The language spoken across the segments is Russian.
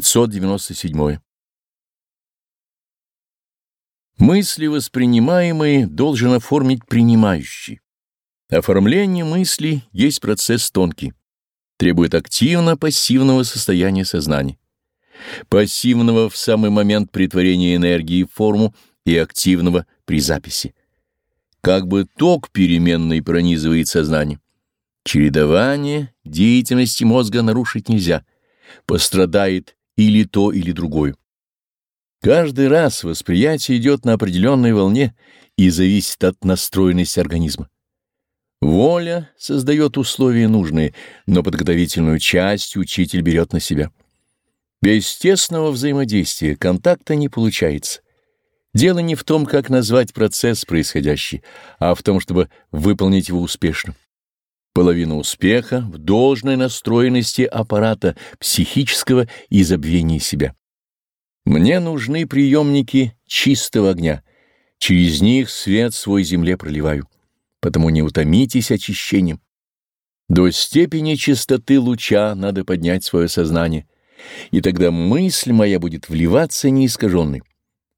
597. Мысли воспринимаемые должен оформить принимающий. Оформление мысли есть процесс тонкий, требует активно-пассивного состояния сознания. Пассивного в самый момент притворения энергии в форму и активного при записи. Как бы ток переменный пронизывает сознание. Чередование деятельности мозга нарушить нельзя — пострадает или то, или другое. Каждый раз восприятие идет на определенной волне и зависит от настроенности организма. Воля создает условия нужные, но подготовительную часть учитель берет на себя. Без тесного взаимодействия контакта не получается. Дело не в том, как назвать процесс происходящий, а в том, чтобы выполнить его успешно. Половина успеха в должной настроенности аппарата психического и забвения себя. Мне нужны приемники чистого огня. Через них свет свой земле проливаю. Потому не утомитесь очищением. До степени чистоты луча надо поднять свое сознание, и тогда мысль моя будет вливаться неискаженной.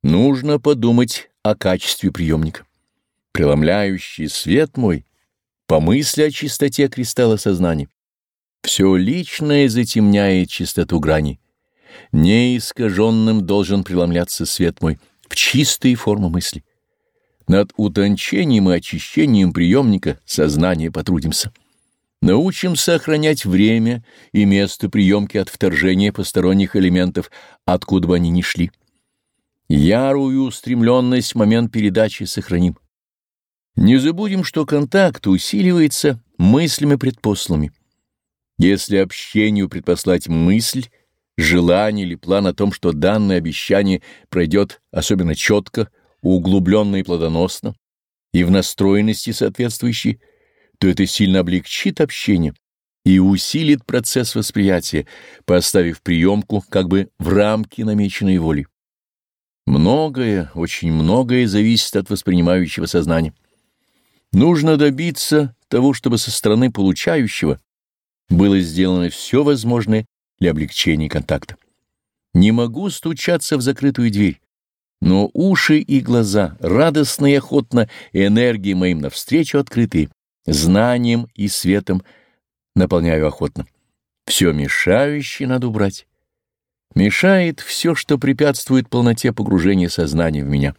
Нужно подумать о качестве приемника. Преломляющий свет мой — Помысли о чистоте кристалла сознания. Все личное затемняет чистоту грани. Неискаженным должен преломляться свет мой в чистые формы мысли. Над утончением и очищением приемника сознания потрудимся. Научимся охранять время и место приемки от вторжения посторонних элементов, откуда бы они ни шли. Ярую устремленность момент передачи сохраним. Не забудем, что контакт усиливается мыслями-предпослами. Если общению предпослать мысль, желание или план о том, что данное обещание пройдет особенно четко, углубленно и плодоносно, и в настроенности соответствующей, то это сильно облегчит общение и усилит процесс восприятия, поставив приемку как бы в рамки намеченной воли. Многое, очень многое зависит от воспринимающего сознания. Нужно добиться того, чтобы со стороны получающего было сделано все возможное для облегчения контакта. Не могу стучаться в закрытую дверь, но уши и глаза, радостно и охотно энергии моим навстречу открытые, знанием и светом наполняю охотно. Все мешающее надо убрать. Мешает все, что препятствует полноте погружения сознания в меня.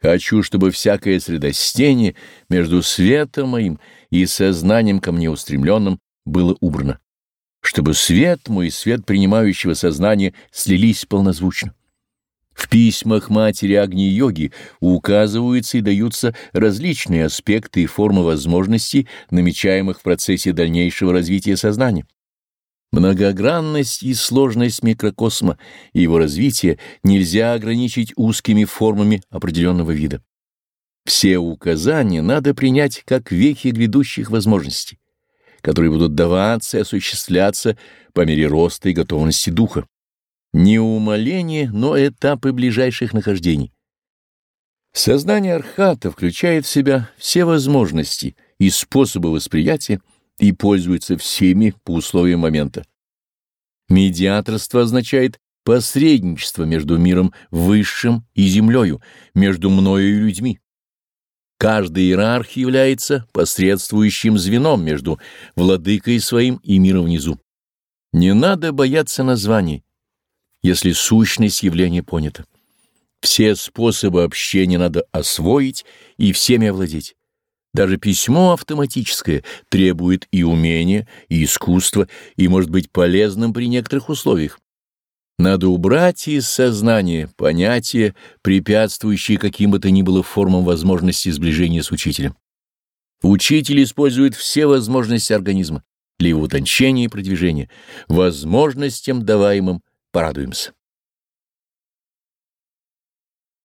Хочу, чтобы всякое средостение между светом моим и сознанием ко мне устремленным было убрано, чтобы свет мой и свет принимающего сознания слились полнозвучно. В письмах матери Агни-йоги указываются и даются различные аспекты и формы возможностей, намечаемых в процессе дальнейшего развития сознания. Многогранность и сложность микрокосма и его развития нельзя ограничить узкими формами определенного вида. Все указания надо принять как вехи грядущих возможностей, которые будут даваться и осуществляться по мере роста и готовности духа. Не умоление, но этапы ближайших нахождений. Сознание Архата включает в себя все возможности и способы восприятия, и пользуется всеми по условиям момента. Медиаторство означает посредничество между миром высшим и землею, между мною и людьми. Каждый иерарх является посредствующим звеном между владыкой своим и миром внизу. Не надо бояться названий, если сущность явления понята. Все способы общения надо освоить и всеми овладеть. Даже письмо автоматическое требует и умения, и искусства, и может быть полезным при некоторых условиях. Надо убрать из сознания понятия, препятствующие каким бы то ни было формам возможности сближения с учителем. Учитель использует все возможности организма для его утончения и продвижения. Возможностям, даваемым, порадуемся.